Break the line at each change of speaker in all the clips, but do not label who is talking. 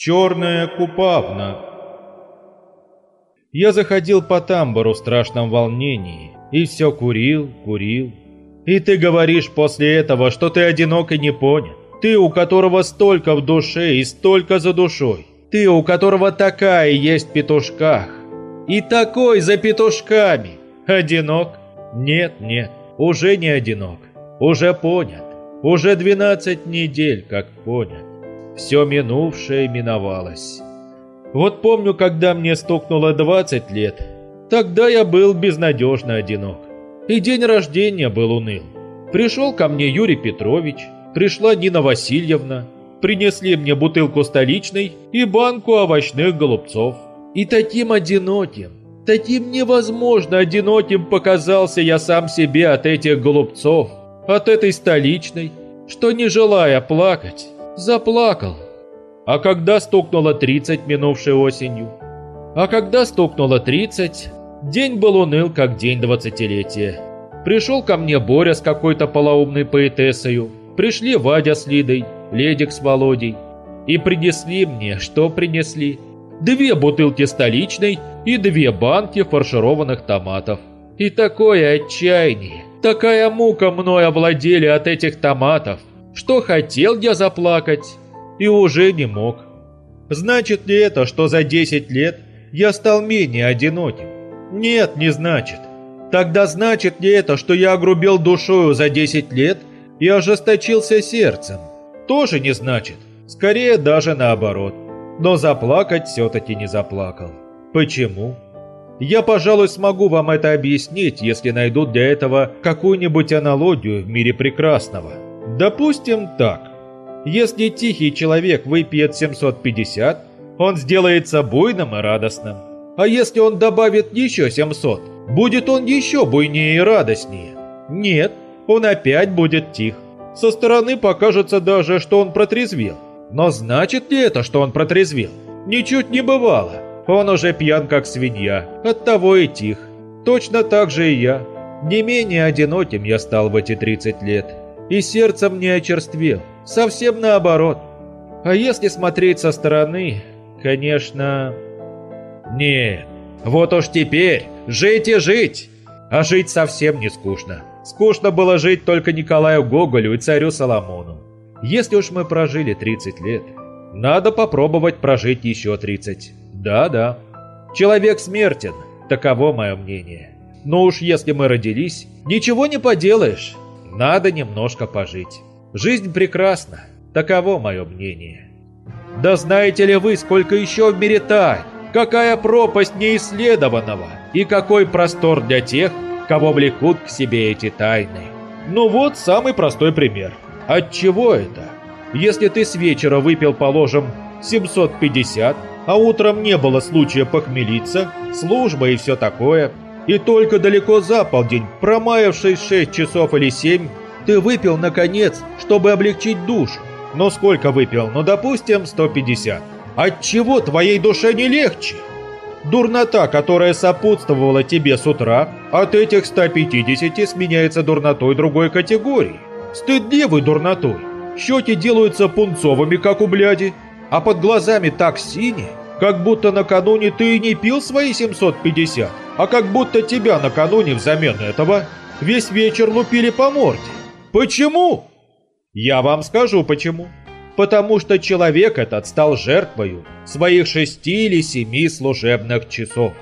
Черная купавна. Я заходил по тамбуру в страшном волнении и все курил, курил. И ты говоришь после этого, что ты одинок и не понят. Ты, у которого столько в душе и столько за душой. Ты, у которого такая есть в петушках. И такой за петушками. Одинок? Нет, нет, уже не одинок. Уже понят. Уже 12 недель, как понят. Все минувшее миновалось. Вот помню, когда мне стукнуло 20 лет, тогда я был безнадежно одинок. И день рождения был уныл. Пришел ко мне Юрий Петрович, пришла Нина Васильевна, принесли мне бутылку столичной и банку овощных голубцов. И таким одиноким, таким невозможно одиноким показался я сам себе от этих голубцов, от этой столичной, что не желая плакать, заплакал. А когда стукнуло 30 минувшей осенью? А когда стукнуло 30, день был уныл, как день двадцатилетия. Пришел ко мне Боря с какой-то полоумной поэтессою, пришли Вадя с Лидой, Ледик с Володей. И принесли мне, что принесли? Две бутылки столичной и две банки фаршированных томатов. И такое отчаяние, такая мука мной овладели от этих томатов, что хотел я заплакать и уже не мог. Значит ли это, что за 10 лет я стал менее одиноким? Нет, не значит. Тогда значит ли это, что я огрубел душою за 10 лет и ожесточился сердцем? Тоже не значит. Скорее даже наоборот. Но заплакать все-таки не заплакал. Почему? Я, пожалуй, смогу вам это объяснить, если найду для этого какую-нибудь аналогию в мире прекрасного. Допустим так. Если тихий человек выпьет 750, он сделается буйным и радостным. А если он добавит еще 700, будет он еще буйнее и радостнее. Нет, он опять будет тих. Со стороны покажется даже, что он протрезвел. Но значит ли это, что он протрезвел? Ничуть не бывало. Он уже пьян, как свинья, оттого и тих. Точно так же и я. Не менее одиноким я стал в эти 30 лет и сердцем не очерствел. Совсем наоборот. А если смотреть со стороны, конечно... Нет, вот уж теперь жить и жить. А жить совсем не скучно. Скучно было жить только Николаю Гоголю и царю Соломону. Если уж мы прожили 30 лет, надо попробовать прожить еще 30. Да-да. Человек смертен, таково мое мнение. Но уж если мы родились, ничего не поделаешь. Надо немножко пожить. Жизнь прекрасна, таково мое мнение. Да знаете ли вы, сколько еще в мире тайн? Какая пропасть неисследованного и какой простор для тех, кого влекут к себе эти тайны. Ну вот самый простой пример. От чего это? Если ты с вечера выпил, положим, 750, а утром не было случая похмелиться, служба и все такое, и только далеко за полдень, промаявшись 6 часов или 7, ты выпил, наконец, чтобы облегчить душу. Но сколько выпил? Ну, допустим, 150. От чего твоей душе не легче? Дурнота, которая сопутствовала тебе с утра, от этих 150 сменяется дурнотой другой категории. Стыдливой дурнотой. Щеки делаются пунцовыми, как у бляди, а под глазами так синие, как будто накануне ты и не пил свои 750, а как будто тебя накануне взамен этого весь вечер лупили по морде. Почему? Я вам скажу почему. Потому что человек этот стал жертвою своих шести или семи служебных часов.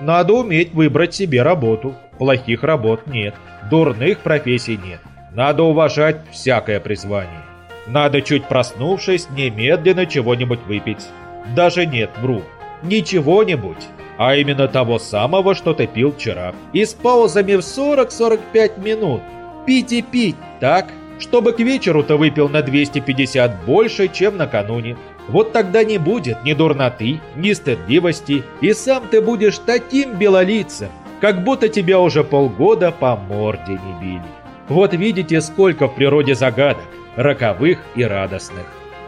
Надо уметь выбрать себе работу. Плохих работ нет, дурных профессий нет. Надо уважать всякое призвание. Надо, чуть проснувшись, немедленно чего-нибудь выпить. Даже нет, вру. Не чего-нибудь, а именно того самого, что ты пил вчера. И с паузами в 40-45 минут. Пить и пить, так? Чтобы к вечеру ты выпил на 250 больше, чем накануне. Вот тогда не будет ни дурноты, ни стыдливости, и сам ты будешь таким белолицем, как будто тебя уже полгода по морде не били. Вот видите, сколько в природе загадок, роковых и радостных.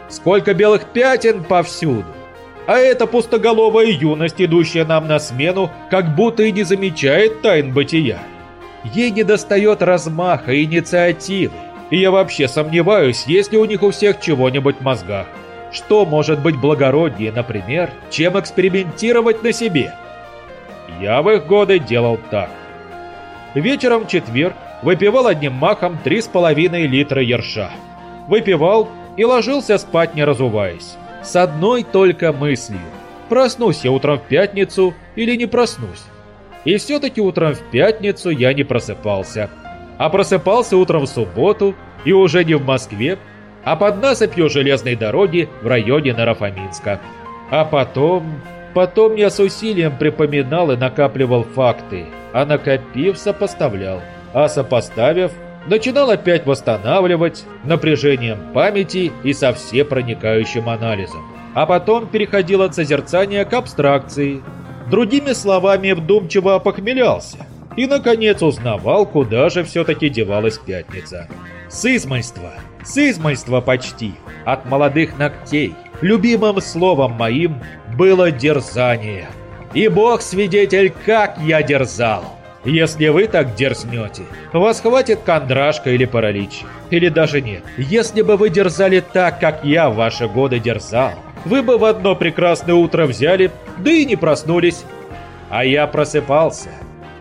Сколько белых пятен повсюду. А эта пустоголовая юность, идущая нам на смену, как будто и не замечает тайн бытия. Ей не достает размаха инициативы. И я вообще сомневаюсь, есть ли у них у всех чего-нибудь в мозгах. Что может быть благороднее, например, чем экспериментировать на себе? Я в их годы делал так. Вечером в четверг выпивал одним махом 3,5 литра ерша. Выпивал и ложился спать не разуваясь. С одной только мыслью. Проснусь я утром в пятницу или не проснусь. И все-таки утром в пятницу я не просыпался. А просыпался утром в субботу и уже не в Москве, а под насыпью железной дороги в районе Нарафаминска. А потом... Потом я с усилием припоминал и накапливал факты, а накопив сопоставлял, а сопоставив начинал опять восстанавливать напряжением памяти и со всепроникающим анализом. А потом переходил от созерцания к абстракции. Другими словами, вдумчиво опохмелялся. И, наконец, узнавал, куда же все-таки девалась пятница. Сызмальство, сызмальство почти, от молодых ногтей. Любимым словом моим было дерзание. И бог свидетель, как я дерзал. Если вы так дерзнете, вас хватит кондрашка или паралич. Или даже нет. Если бы вы дерзали так, как я в ваши годы дерзал, вы бы в одно прекрасное утро взяли, да и не проснулись. А я просыпался.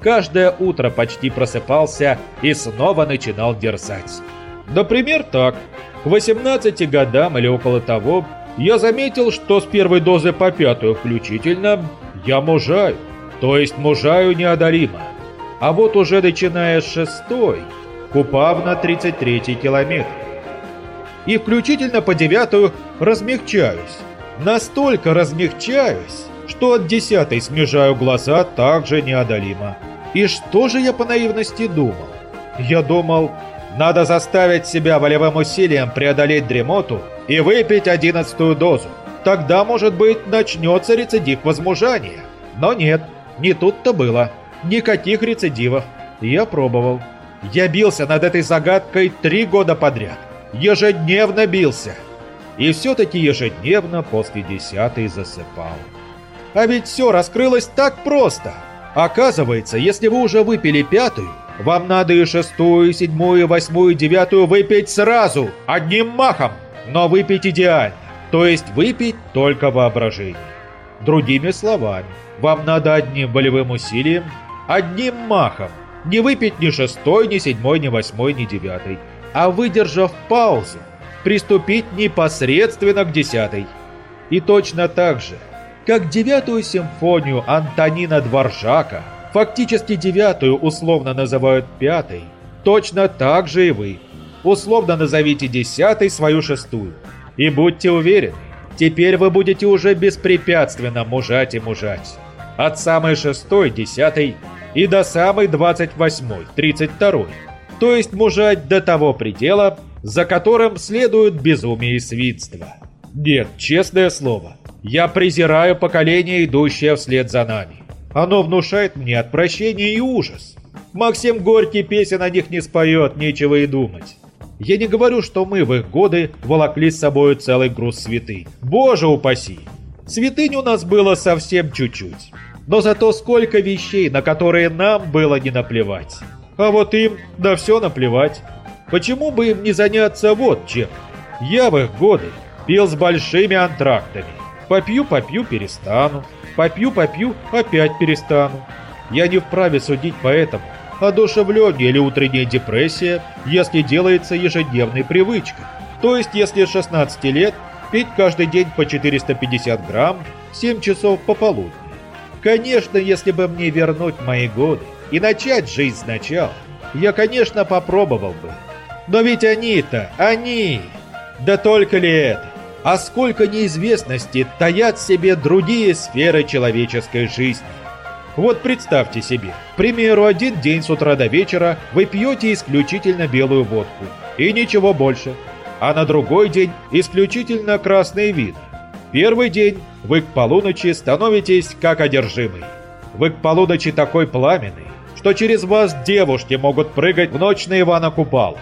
Каждое утро почти просыпался и снова начинал дерзать. Например, так. К 18 годам или около того я заметил, что с первой дозы по пятую включительно я мужаю. То есть мужаю неодолимо. А вот уже начиная с шестой, купав на 33 километр. И включительно по девятую размягчаюсь. Настолько размягчаюсь, что от десятой смежаю глаза также неодолимо. И что же я по наивности думал? Я думал, надо заставить себя волевым усилием преодолеть дремоту и выпить одиннадцатую дозу. Тогда, может быть, начнется рецидив возмужания. Но нет, не тут-то было. Никаких рецидивов. Я пробовал. Я бился над этой загадкой три года подряд. Ежедневно бился. И все-таки ежедневно после десятой засыпал. А ведь все раскрылось так просто. Оказывается, если вы уже выпили пятую, вам надо и шестую, и седьмую, и восьмую, и девятую выпить сразу, одним махом. Но выпить идеально. То есть выпить только воображение. Другими словами, вам надо одним волевым усилием одним махом. Не выпить ни шестой, ни седьмой, ни восьмой, ни девятый. А выдержав паузу, приступить непосредственно к десятой. И точно так же, как девятую симфонию Антонина Дворжака, фактически девятую условно называют пятой, точно так же и вы. Условно назовите десятой свою шестую. И будьте уверены, теперь вы будете уже беспрепятственно мужать и мужать. От самой шестой, десятой и до самой 28-й, 32-й. То есть мужать до того предела, за которым следует безумие и свинство. Нет, честное слово, я презираю поколение, идущее вслед за нами. Оно внушает мне отвращение и ужас. Максим Горький песен о них не споет, нечего и думать. Я не говорю, что мы в их годы волокли с собой целый груз святынь. Боже упаси! Святынь у нас было совсем чуть-чуть. Но зато сколько вещей, на которые нам было не наплевать. А вот им да все наплевать. Почему бы им не заняться вот чем? Я в их годы пил с большими антрактами. Попью-попью перестану. Попью-попью опять перестану. Я не вправе судить поэтому, одушевление или утренняя депрессия, если делается ежедневной привычкой. То есть, если с 16 лет пить каждый день по 450 грамм 7 часов пополудни. Конечно, если бы мне вернуть мои годы и начать жизнь сначала, я, конечно, попробовал бы. Но ведь они-то, они! Да только ли это? А сколько неизвестности таят в себе другие сферы человеческой жизни. Вот представьте себе, к примеру, один день с утра до вечера вы пьете исключительно белую водку и ничего больше, а на другой день исключительно красные вина. Первый день вы к полуночи становитесь как одержимый. Вы к полуночи такой пламенный, что через вас девушки могут прыгать в ночь на Ивана Купала.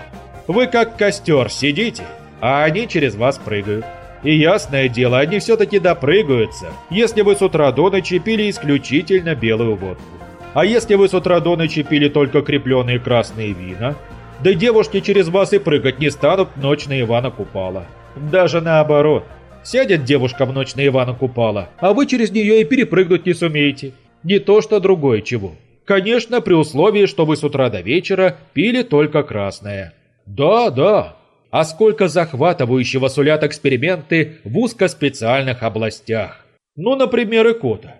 Вы как костер сидите, а они через вас прыгают. И ясное дело, они все-таки допрыгаются, если вы с утра до ночи пили исключительно белую водку. А если вы с утра до ночи пили только крепленные красные вина, да девушки через вас и прыгать не станут ночь на Ивана Купала. Даже наоборот. Сядет девушка в ночь на Ивана Купала, а вы через нее и перепрыгнуть не сумеете. Не то что другое чего. Конечно, при условии, что вы с утра до вечера пили только красное. Да, да. А сколько захватывающего сулят эксперименты в узкоспециальных областях. Ну, например, икота.